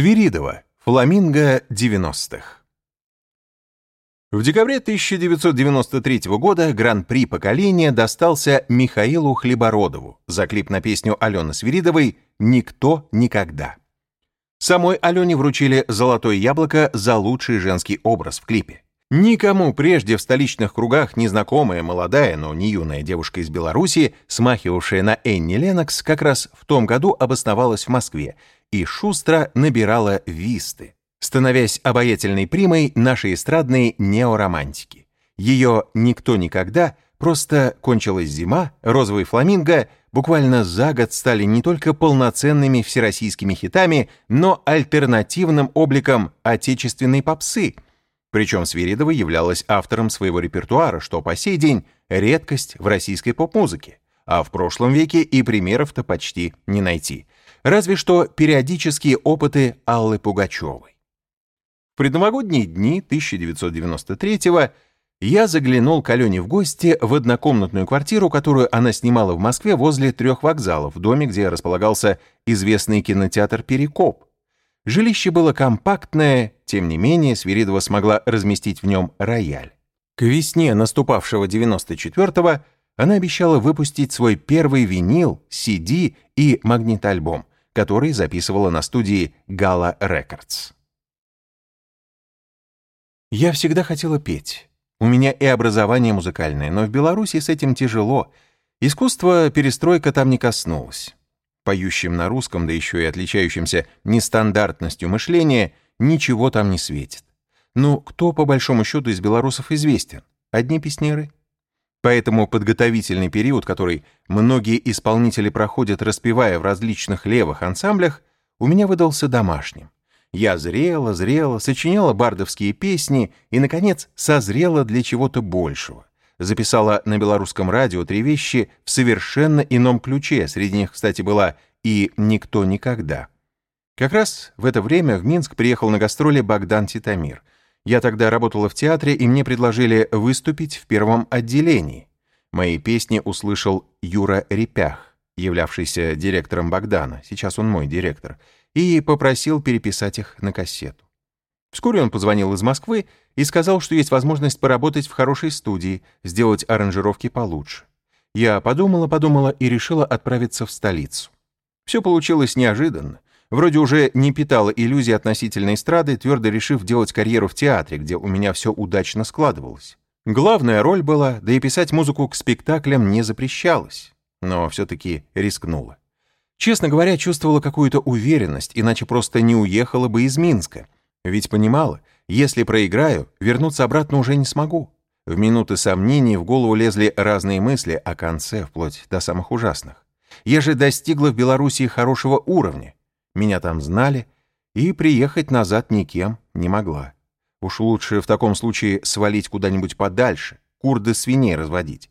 Свиридова. Фламинго 90-х. В декабре 1993 года гран-при поколения достался Михаилу Хлебородову за клип на песню Алены Свиридовой «Никто никогда». Самой Алене вручили «Золотое яблоко» за лучший женский образ в клипе. Никому прежде в столичных кругах незнакомая, молодая, но не юная девушка из Беларуси, смахивавшая на Энни Ленокс, как раз в том году обосновалась в Москве и шустро набирала висты, становясь обаятельной примой нашей эстрадной неоромантики. Ее «Никто никогда» просто кончилась зима, розовый фламинго буквально за год стали не только полноценными всероссийскими хитами, но альтернативным обликом отечественной попсы. Причем Свиридова являлась автором своего репертуара, что по сей день редкость в российской поп-музыке, а в прошлом веке и примеров-то почти не найти – разве что периодические опыты Аллы Пугачевой. В предновогодние дни 1993-го я заглянул к Алене в гости в однокомнатную квартиру, которую она снимала в Москве возле трех вокзалов, в доме, где располагался известный кинотеатр «Перекоп». Жилище было компактное, тем не менее Свиридова смогла разместить в нем рояль. К весне наступавшего 94-го она обещала выпустить свой первый винил, CD и магнитоальбом который записывала на студии Gala Records. Я всегда хотела петь. У меня и образование музыкальное, но в Беларуси с этим тяжело. Искусство перестройка там не коснулось. Поющим на русском, да еще и отличающимся нестандартностью мышления, ничего там не светит. Ну, кто по большому счету из белорусов известен? Одни песнеры? Поэтому подготовительный период, который многие исполнители проходят, распевая в различных левых ансамблях, у меня выдался домашним. Я зрела, зрела, сочиняла бардовские песни и, наконец, созрела для чего-то большего. Записала на белорусском радио три вещи в совершенно ином ключе, среди них, кстати, была и «Никто никогда». Как раз в это время в Минск приехал на гастроли Богдан Титамир — я тогда работала в театре, и мне предложили выступить в первом отделении. Мои песни услышал Юра Репях, являвшийся директором Богдана, сейчас он мой директор, и попросил переписать их на кассету. Вскоре он позвонил из Москвы и сказал, что есть возможность поработать в хорошей студии, сделать аранжировки получше. Я подумала-подумала и решила отправиться в столицу. Все получилось неожиданно. Вроде уже не питала иллюзий относительно эстрады, твердо решив делать карьеру в театре, где у меня все удачно складывалось. Главная роль была, да и писать музыку к спектаклям не запрещалось, но все-таки рискнула. Честно говоря, чувствовала какую-то уверенность, иначе просто не уехала бы из Минска. Ведь понимала, если проиграю, вернуться обратно уже не смогу. В минуты сомнений в голову лезли разные мысли о конце, вплоть до самых ужасных. Я же достигла в Белоруссии хорошего уровня меня там знали, и приехать назад никем не могла. Уж лучше в таком случае свалить куда-нибудь подальше, курды свиней разводить.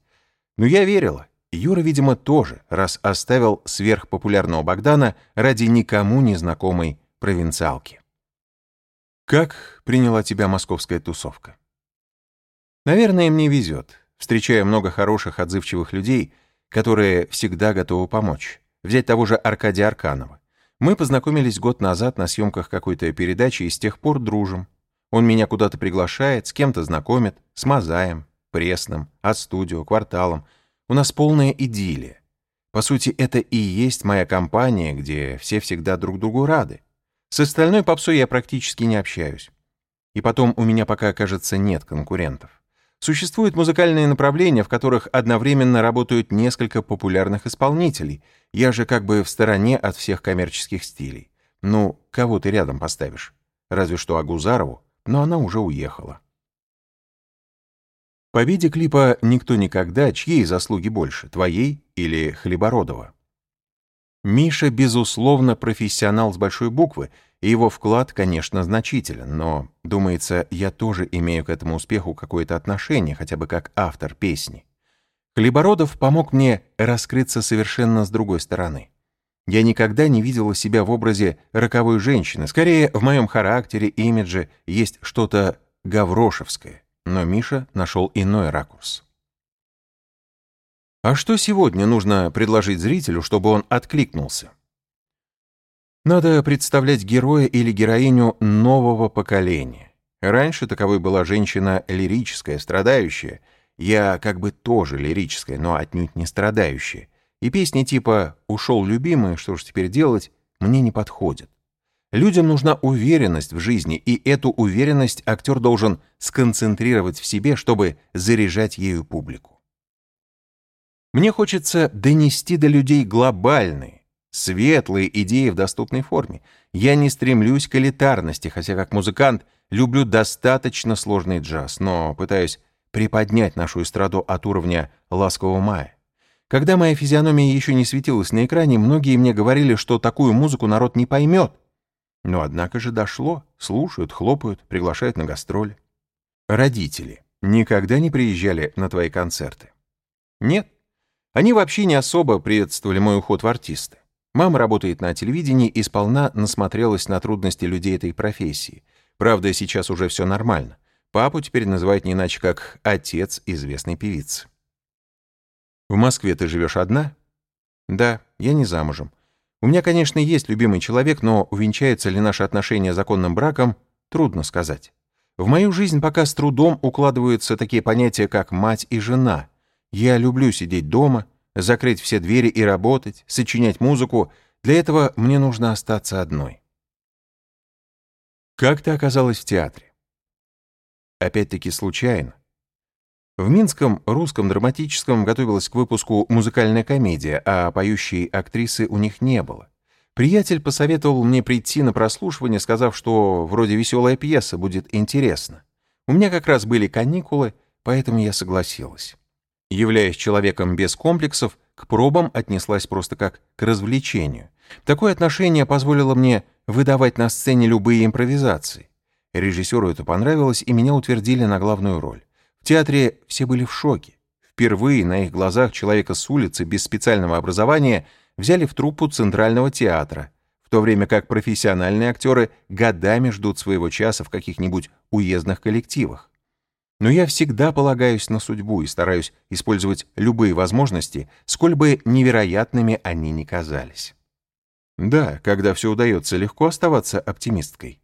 Но я верила. Юра, видимо, тоже, раз оставил сверхпопулярного Богдана ради никому незнакомой провинциалки. Как приняла тебя московская тусовка? Наверное, мне везет. Встречаю много хороших, отзывчивых людей, которые всегда готовы помочь. Взять того же Аркадия Арканова. Мы познакомились год назад на съемках какой-то передачи и с тех пор дружим. Он меня куда-то приглашает, с кем-то знакомит, с Мазаем, Пресным, от студио, кварталом. У нас полная идиллия. По сути, это и есть моя компания, где все всегда друг другу рады. С остальной попсой я практически не общаюсь. И потом у меня пока, кажется, нет конкурентов. Существуют музыкальные направления, в которых одновременно работают несколько популярных исполнителей. Я же как бы в стороне от всех коммерческих стилей. Ну, кого ты рядом поставишь? Разве что Агузарову, но она уже уехала. Победе клипа «Никто никогда» чьей заслуги больше, твоей или Хлебородова? Миша, безусловно, профессионал с большой буквы, и его вклад, конечно, значителен, но, думается, я тоже имею к этому успеху какое-то отношение, хотя бы как автор песни. Хлебородов помог мне раскрыться совершенно с другой стороны. Я никогда не видела себя в образе роковой женщины, скорее в моем характере, имидже есть что-то гаврошевское, но Миша нашел иной ракурс. А что сегодня нужно предложить зрителю, чтобы он откликнулся? Надо представлять героя или героиню нового поколения. Раньше таковой была женщина лирическая, страдающая. Я как бы тоже лирическая, но отнюдь не страдающая. И песни типа «Ушел любимый, что ж теперь делать?» мне не подходят. Людям нужна уверенность в жизни, и эту уверенность актер должен сконцентрировать в себе, чтобы заряжать ею публику. Мне хочется донести до людей глобальные, светлые идеи в доступной форме. Я не стремлюсь к элитарности, хотя как музыкант люблю достаточно сложный джаз, но пытаюсь приподнять нашу эстраду от уровня «Ласкового мая». Когда моя физиономия еще не светилась на экране, многие мне говорили, что такую музыку народ не поймет. Но однако же дошло, слушают, хлопают, приглашают на гастроли. Родители никогда не приезжали на твои концерты? Нет. Они вообще не особо приветствовали мой уход в артисты. Мама работает на телевидении и сполна насмотрелась на трудности людей этой профессии. Правда, сейчас уже все нормально. Папу теперь называют не иначе, как отец известной певицы. В Москве ты живешь одна? Да, я не замужем. У меня, конечно, есть любимый человек, но увенчаются ли наши отношения законным браком, трудно сказать. В мою жизнь пока с трудом укладываются такие понятия, как мать и жена. Я люблю сидеть дома, закрыть все двери и работать, сочинять музыку. Для этого мне нужно остаться одной. Как ты оказалась в театре? Опять-таки случайно. В Минском русском драматическом готовилась к выпуску музыкальная комедия, а поющей актрисы у них не было. Приятель посоветовал мне прийти на прослушивание, сказав, что вроде веселая пьеса, будет интересно. У меня как раз были каникулы, поэтому я согласилась. Являясь человеком без комплексов, к пробам отнеслась просто как к развлечению. Такое отношение позволило мне выдавать на сцене любые импровизации. Режиссеру это понравилось, и меня утвердили на главную роль. В театре все были в шоке. Впервые на их глазах человека с улицы без специального образования взяли в труппу Центрального театра, в то время как профессиональные актеры годами ждут своего часа в каких-нибудь уездных коллективах. Но я всегда полагаюсь на судьбу и стараюсь использовать любые возможности, сколь бы невероятными они ни казались. Да, когда все удается, легко оставаться оптимисткой.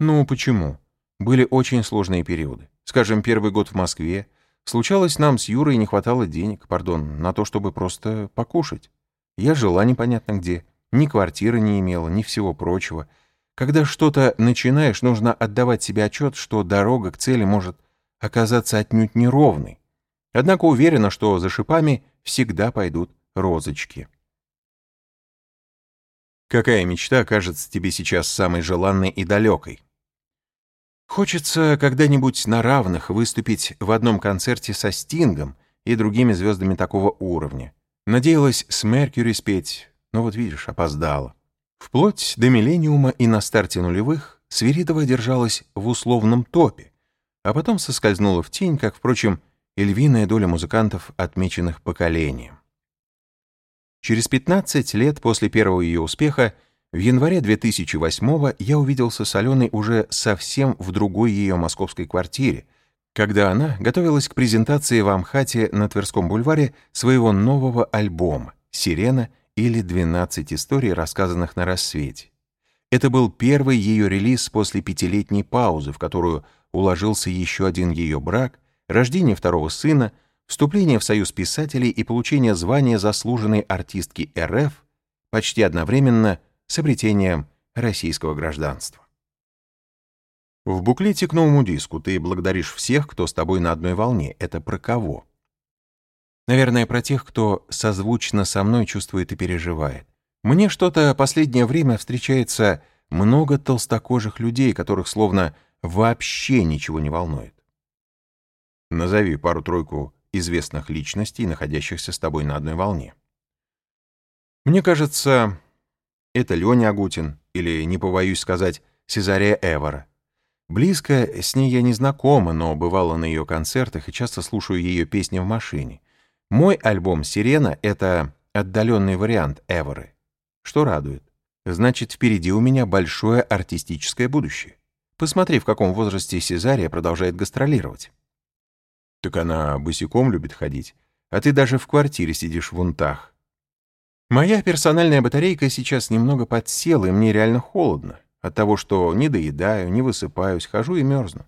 Ну, почему? Были очень сложные периоды. Скажем, первый год в Москве. Случалось, нам с Юрой не хватало денег, пардон, на то, чтобы просто покушать. Я жила непонятно где. Ни квартиры не имела, ни всего прочего. Когда что-то начинаешь, нужно отдавать себе отчет, что дорога к цели может оказаться отнюдь неровной. Однако уверена, что за шипами всегда пойдут розочки. Какая мечта кажется тебе сейчас самой желанной и далекой? Хочется когда-нибудь на равных выступить в одном концерте со Стингом и другими звездами такого уровня. Надеялась с Меркьюри спеть, но вот видишь, опоздала. Вплоть до миллениума и на старте нулевых Свиридова держалась в условном топе, а потом соскользнула в тень, как, впрочем, и львиная доля музыкантов, отмеченных поколением. Через 15 лет после первого ее успеха в январе 2008 я увиделся с Аленой уже совсем в другой ее московской квартире, когда она готовилась к презентации в Амхате на Тверском бульваре своего нового альбома «Сирена» или «12 историй, рассказанных на рассвете». Это был первый ее релиз после пятилетней паузы, в которую уложился еще один ее брак, рождение второго сына, вступление в Союз писателей и получение звания заслуженной артистки РФ почти одновременно с обретением российского гражданства. В буклете к новому диску ты благодаришь всех, кто с тобой на одной волне. Это про кого? Наверное, про тех, кто созвучно со мной чувствует и переживает. Мне что-то последнее время встречается много толстокожих людей, которых словно вообще ничего не волнует. Назови пару-тройку известных личностей, находящихся с тобой на одной волне. Мне кажется, это Леня Агутин, или, не побоюсь сказать, Сезария Эвора. Близко с ней я не знакома, но бывала на ее концертах и часто слушаю ее песни в машине. Мой альбом «Сирена» — это отдаленный вариант Эворы. Что радует. Значит, впереди у меня большое артистическое будущее. Посмотри, в каком возрасте Сезария продолжает гастролировать. Так она босиком любит ходить, а ты даже в квартире сидишь в унтах. Моя персональная батарейка сейчас немного подсела, и мне реально холодно. От того, что не доедаю, не высыпаюсь, хожу и мерзну.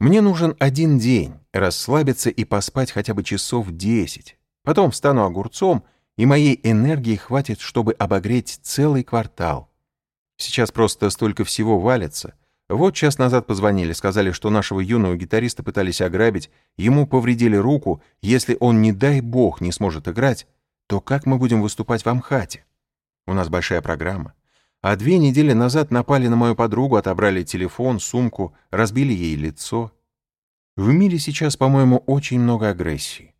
Мне нужен один день, расслабиться и поспать хотя бы часов десять. Потом встану огурцом, и моей энергии хватит, чтобы обогреть целый квартал. Сейчас просто столько всего валится. Вот час назад позвонили, сказали, что нашего юного гитариста пытались ограбить, ему повредили руку, если он, не дай бог, не сможет играть, то как мы будем выступать в Амхате? У нас большая программа. А две недели назад напали на мою подругу, отобрали телефон, сумку, разбили ей лицо. В мире сейчас, по-моему, очень много агрессии.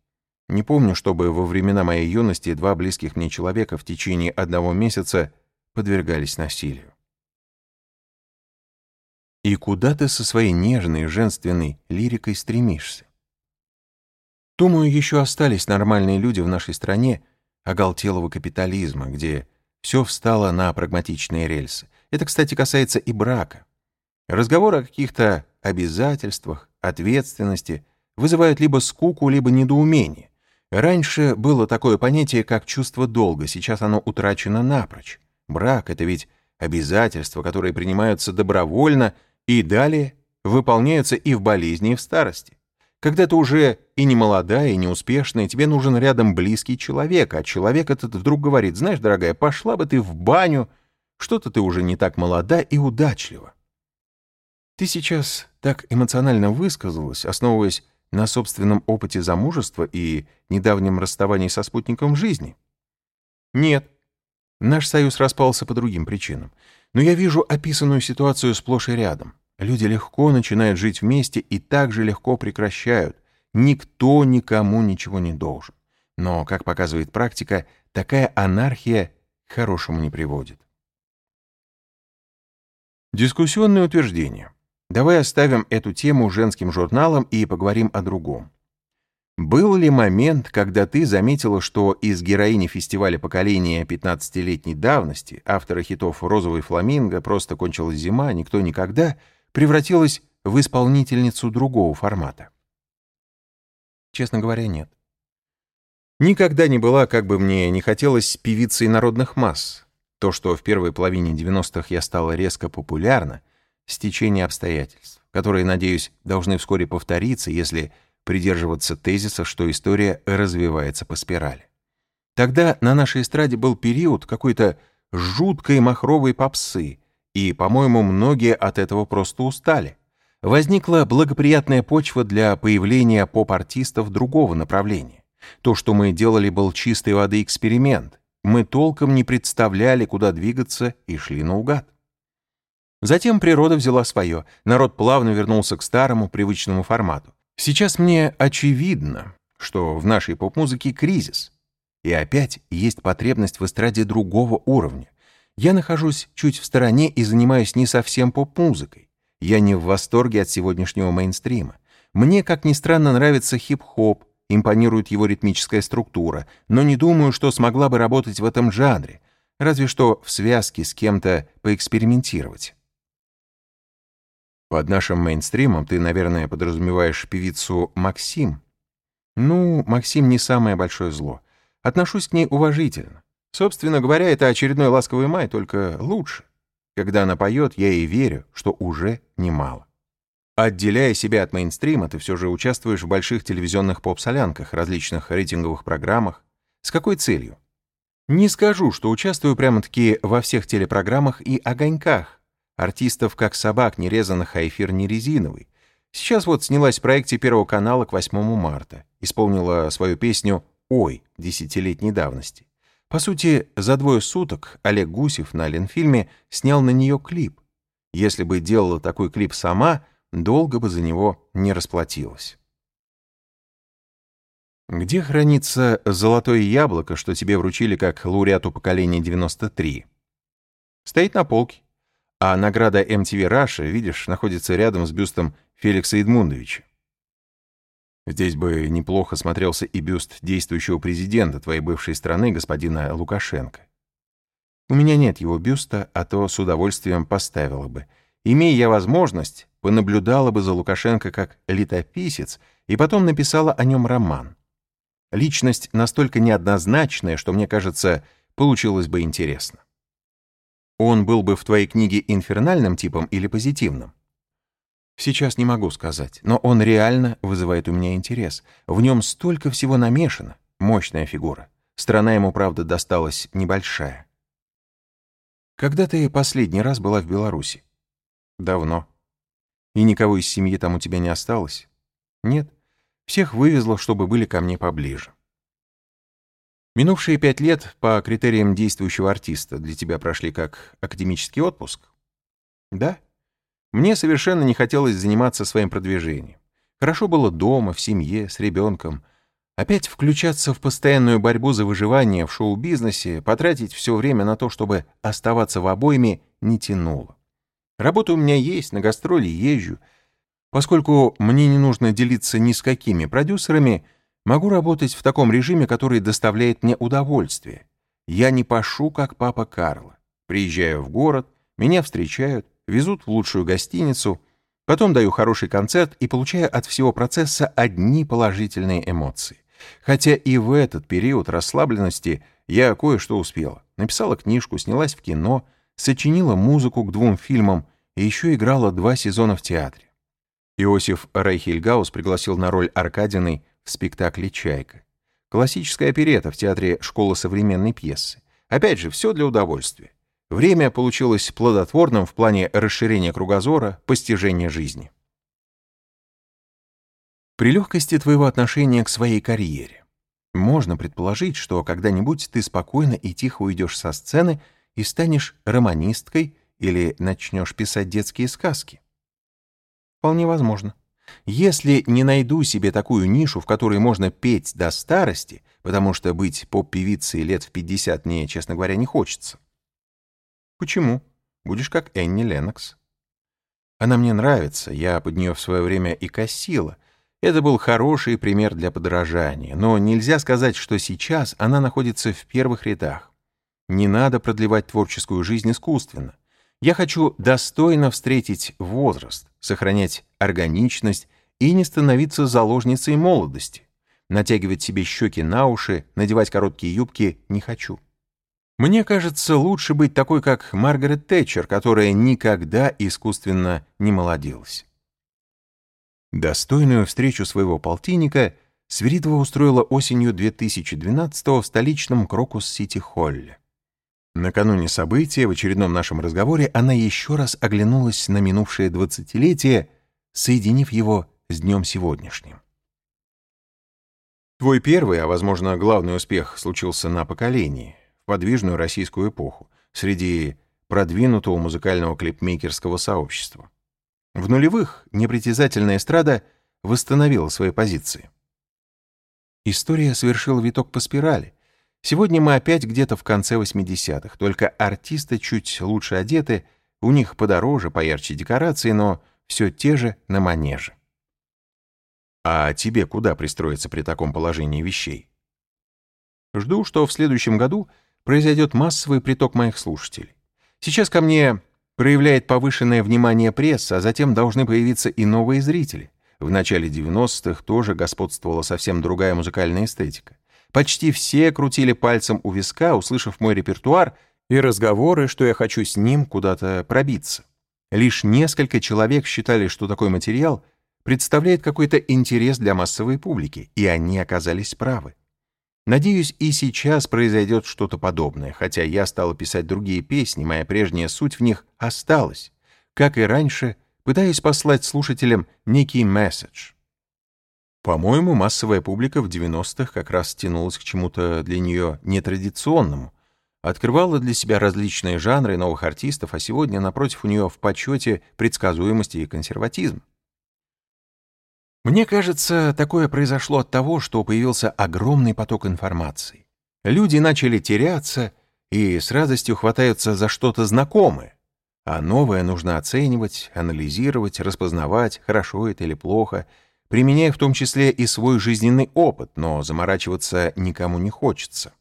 Не помню, чтобы во времена моей юности два близких мне человека в течение одного месяца подвергались насилию. И куда ты со своей нежной, женственной лирикой стремишься? Думаю, еще остались нормальные люди в нашей стране оголтелого капитализма, где все встало на прагматичные рельсы. Это, кстати, касается и брака. Разговоры о каких-то обязательствах, ответственности вызывают либо скуку, либо недоумение. Раньше было такое понятие, как чувство долга, сейчас оно утрачено напрочь. Брак — это ведь обязательства, которые принимаются добровольно и далее выполняются и в болезни, и в старости. Когда ты уже и не молодая, и не успешная, тебе нужен рядом близкий человек, а человек этот вдруг говорит, знаешь, дорогая, пошла бы ты в баню, что-то ты уже не так молода и удачлива. Ты сейчас так эмоционально высказалась, основываясь на собственном опыте замужества и недавнем расставании со спутником жизни? Нет. Наш союз распался по другим причинам. Но я вижу описанную ситуацию сплошь и рядом. Люди легко начинают жить вместе и так же легко прекращают. Никто никому ничего не должен. Но, как показывает практика, такая анархия к хорошему не приводит. Дискуссионное утверждение. Давай оставим эту тему женским журналом и поговорим о другом. Был ли момент, когда ты заметила, что из героини фестиваля поколения 15-летней давности, автора хитов «Розовый фламинго», «Просто кончилась зима», «Никто никогда», превратилась в исполнительницу другого формата? Честно говоря, нет. Никогда не была, как бы мне не хотелось, певицей народных масс. То, что в первой половине 90-х я стала резко популярна, стечение обстоятельств, которые, надеюсь, должны вскоре повториться, если придерживаться тезиса, что история развивается по спирали. Тогда на нашей эстраде был период какой-то жуткой махровой попсы, и, по-моему, многие от этого просто устали. Возникла благоприятная почва для появления поп-артистов другого направления. То, что мы делали, был чистой воды эксперимент. Мы толком не представляли, куда двигаться, и шли наугад. Затем природа взяла свое, народ плавно вернулся к старому, привычному формату. Сейчас мне очевидно, что в нашей поп-музыке кризис. И опять есть потребность в эстраде другого уровня, я нахожусь чуть в стороне и занимаюсь не совсем поп-музыкой. Я не в восторге от сегодняшнего мейнстрима. Мне, как ни странно, нравится хип-хоп, импонирует его ритмическая структура, но не думаю, что смогла бы работать в этом жанре, разве что в связке с кем-то поэкспериментировать. Под нашим мейнстримом ты, наверное, подразумеваешь певицу Максим. Ну, Максим не самое большое зло. Отношусь к ней уважительно. Собственно говоря, это очередной ласковый май, только лучше. Когда она поет, я ей верю, что уже немало. Отделяя себя от мейнстрима, ты все же участвуешь в больших телевизионных поп-солянках, различных рейтинговых программах. С какой целью? Не скажу, что участвую прямо-таки во всех телепрограммах и огоньках. Артистов как собак, не резаных, а эфир не резиновый. Сейчас вот снялась в проекте Первого канала к 8 марта. Исполнила свою песню «Ой» десятилетней давности. По сути, за двое суток Олег Гусев на Ленфильме снял на нее клип. Если бы делала такой клип сама, долго бы за него не расплатилась. Где хранится золотое яблоко, что тебе вручили как лауреату поколения 93? Стоит на полке. А награда MTV Russia, видишь, находится рядом с бюстом Феликса Эдмундовича. Здесь бы неплохо смотрелся и бюст действующего президента твоей бывшей страны, господина Лукашенко. У меня нет его бюста, а то с удовольствием поставила бы. Имея я возможность, понаблюдала бы за Лукашенко как летописец и потом написала о нем роман. Личность настолько неоднозначная, что, мне кажется, получилось бы интересно. Он был бы в твоей книге инфернальным типом или позитивным? Сейчас не могу сказать, но он реально вызывает у меня интерес. В нем столько всего намешано. Мощная фигура. Страна ему, правда, досталась небольшая. Когда ты последний раз была в Беларуси? Давно. И никого из семьи там у тебя не осталось? Нет. Всех вывезло, чтобы были ко мне поближе. Минувшие пять лет по критериям действующего артиста для тебя прошли как академический отпуск? Да. Мне совершенно не хотелось заниматься своим продвижением. Хорошо было дома, в семье, с ребенком. Опять включаться в постоянную борьбу за выживание в шоу-бизнесе, потратить все время на то, чтобы оставаться в обойме, не тянуло. Работа у меня есть, на гастроли езжу. Поскольку мне не нужно делиться ни с какими продюсерами, могу работать в таком режиме, который доставляет мне удовольствие. Я не пашу, как папа Карло. Приезжаю в город, меня встречают, везут в лучшую гостиницу, потом даю хороший концерт и получаю от всего процесса одни положительные эмоции. Хотя и в этот период расслабленности я кое-что успела. Написала книжку, снялась в кино, сочинила музыку к двум фильмам и еще играла два сезона в театре. Иосиф Райхельгаус пригласил на роль Аркадиной в спектакле «Чайка». Классическая оперета в театре «Школа современной пьесы». Опять же, все для удовольствия. Время получилось плодотворным в плане расширения кругозора, постижения жизни. При легкости твоего отношения к своей карьере можно предположить, что когда-нибудь ты спокойно и тихо уйдешь со сцены и станешь романисткой или начнешь писать детские сказки. Вполне возможно. Если не найду себе такую нишу, в которой можно петь до старости, потому что быть поп-певицей лет в 50 мне, честно говоря, не хочется, Почему? Будешь как Энни Леннокс. Она мне нравится, я под нее в свое время и косила. Это был хороший пример для подражания, но нельзя сказать, что сейчас она находится в первых рядах. Не надо продлевать творческую жизнь искусственно. Я хочу достойно встретить возраст, сохранять органичность и не становиться заложницей молодости. Натягивать себе щеки на уши, надевать короткие юбки не хочу. Мне кажется, лучше быть такой, как Маргарет Тэтчер, которая никогда искусственно не молодилась. Достойную встречу своего полтинника Свиридова устроила осенью 2012 в столичном Крокус-Сити-Холле. Накануне события, в очередном нашем разговоре, она еще раз оглянулась на минувшее двадцатилетие, соединив его с днем сегодняшним. Твой первый, а, возможно, главный успех случился на поколении подвижную российскую эпоху среди продвинутого музыкального клипмейкерского сообщества. В нулевых непритязательная эстрада восстановила свои позиции. История совершила виток по спирали. Сегодня мы опять где-то в конце 80-х, только артисты чуть лучше одеты, у них подороже, поярче декорации, но все те же на манеже. А тебе куда пристроиться при таком положении вещей? Жду, что в следующем году произойдет массовый приток моих слушателей. Сейчас ко мне проявляет повышенное внимание пресса, а затем должны появиться и новые зрители. В начале 90-х тоже господствовала совсем другая музыкальная эстетика. Почти все крутили пальцем у виска, услышав мой репертуар и разговоры, что я хочу с ним куда-то пробиться. Лишь несколько человек считали, что такой материал представляет какой-то интерес для массовой публики, и они оказались правы. Надеюсь, и сейчас произойдет что-то подобное, хотя я стал писать другие песни, моя прежняя суть в них осталась. Как и раньше, пытаюсь послать слушателям некий месседж. По-моему, массовая публика в 90-х как раз тянулась к чему-то для нее нетрадиционному, открывала для себя различные жанры новых артистов, а сегодня, напротив, у нее в почете предсказуемости и консерватизм. Мне кажется, такое произошло от того, что появился огромный поток информации. Люди начали теряться и с радостью хватаются за что-то знакомое, а новое нужно оценивать, анализировать, распознавать, хорошо это или плохо, применяя в том числе и свой жизненный опыт, но заморачиваться никому не хочется.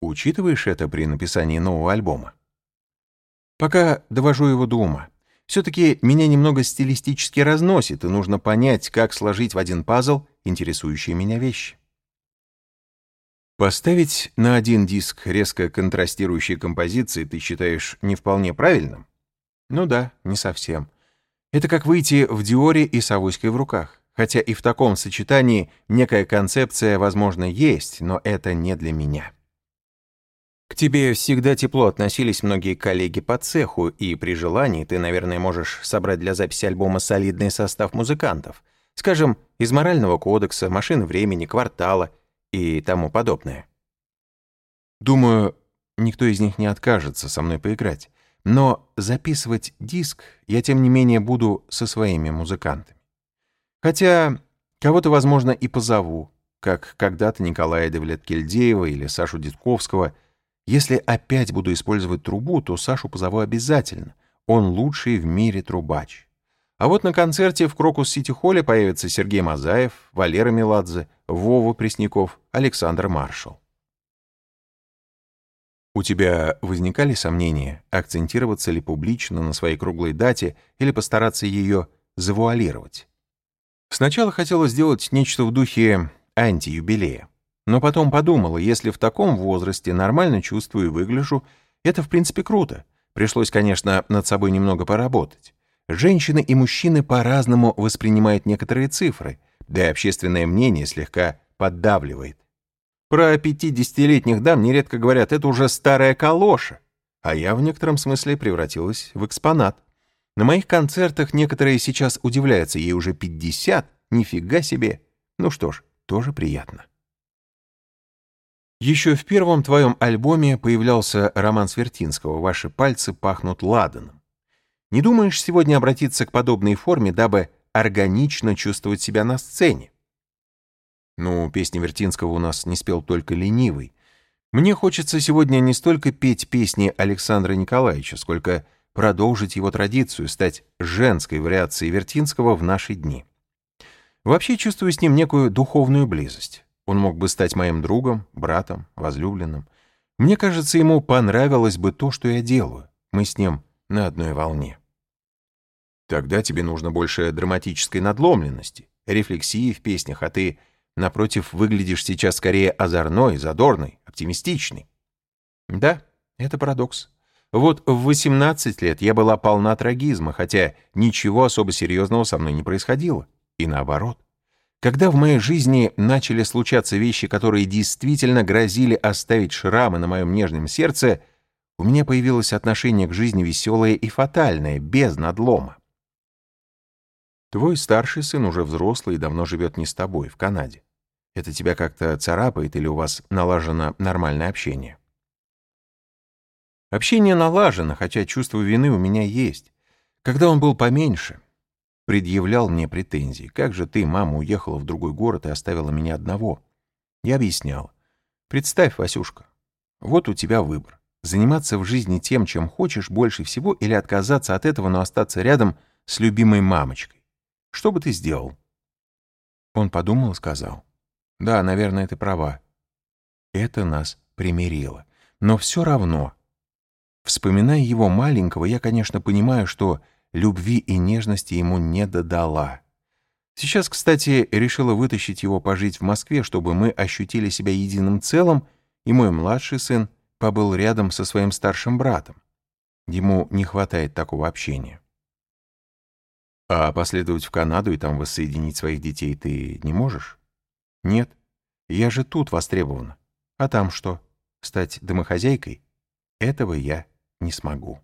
Учитываешь это при написании нового альбома? Пока довожу его до ума. Все-таки меня немного стилистически разносит, и нужно понять, как сложить в один пазл интересующие меня вещи. Поставить на один диск резко контрастирующие композиции ты считаешь не вполне правильным? Ну да, не совсем. Это как выйти в Диоре и с авоськой в руках. Хотя и в таком сочетании некая концепция, возможно, есть, но это не для меня. К тебе всегда тепло относились многие коллеги по цеху, и при желании ты, наверное, можешь собрать для записи альбома солидный состав музыкантов. Скажем, из морального кодекса, машин времени, квартала и тому подобное. Думаю, никто из них не откажется со мной поиграть. Но записывать диск я, тем не менее, буду со своими музыкантами. Хотя кого-то, возможно, и позову, как когда-то Николая Девлет-Кельдеева или Сашу Дедковского. Если опять буду использовать трубу, то Сашу позову обязательно. Он лучший в мире трубач. А вот на концерте в Крокус-Сити-Холле появятся Сергей Мазаев, Валера Меладзе, Вова Пресняков, Александр Маршал. У тебя возникали сомнения, акцентироваться ли публично на своей круглой дате или постараться ее завуалировать? Сначала хотела сделать нечто в духе антиюбилея. Но потом подумала, если в таком возрасте нормально чувствую и выгляжу, это в принципе круто. Пришлось, конечно, над собой немного поработать. Женщины и мужчины по-разному воспринимают некоторые цифры, да и общественное мнение слегка поддавливает. Про 50-летних дам нередко говорят, это уже старая калоша, а я в некотором смысле превратилась в экспонат. На моих концертах некоторые сейчас удивляются, ей уже 50, нифига себе. Ну что ж, тоже приятно. Еще в первом твоем альбоме появлялся роман Свертинского «Ваши пальцы пахнут ладаном». Не думаешь сегодня обратиться к подобной форме, дабы органично чувствовать себя на сцене? Ну, песни Вертинского у нас не спел только ленивый. Мне хочется сегодня не столько петь песни Александра Николаевича, сколько продолжить его традицию, стать женской вариацией Вертинского в наши дни. Вообще чувствую с ним некую духовную близость. Он мог бы стать моим другом, братом, возлюбленным. Мне кажется, ему понравилось бы то, что я делаю. Мы с ним на одной волне. Тогда тебе нужно больше драматической надломленности, рефлексии в песнях, а ты, напротив, выглядишь сейчас скорее озорной, задорной, оптимистичной. Да, это парадокс. Вот в 18 лет я была полна трагизма, хотя ничего особо серьезного со мной не происходило. И наоборот. Когда в моей жизни начали случаться вещи, которые действительно грозили оставить шрамы на моем нежном сердце, у меня появилось отношение к жизни веселое и фатальное, без надлома. Твой старший сын уже взрослый и давно живет не с тобой, в Канаде. Это тебя как-то царапает или у вас налажено нормальное общение? Общение налажено, хотя чувство вины у меня есть. Когда он был поменьше, предъявлял мне претензии. Как же ты, мама, уехала в другой город и оставила меня одного? Я объяснял. Представь, Васюшка, вот у тебя выбор. Заниматься в жизни тем, чем хочешь больше всего, или отказаться от этого, но остаться рядом с любимой мамочкой. Что бы ты сделал?» Он подумал и сказал. «Да, наверное, ты права. Это нас примирило. Но все равно, вспоминая его маленького, я, конечно, понимаю, что любви и нежности ему не додала. Сейчас, кстати, решила вытащить его пожить в Москве, чтобы мы ощутили себя единым целым, и мой младший сын побыл рядом со своим старшим братом. Ему не хватает такого общения. А последовать в Канаду и там воссоединить своих детей ты не можешь? Нет. Я же тут востребована. А там что? Стать домохозяйкой? Этого я не смогу.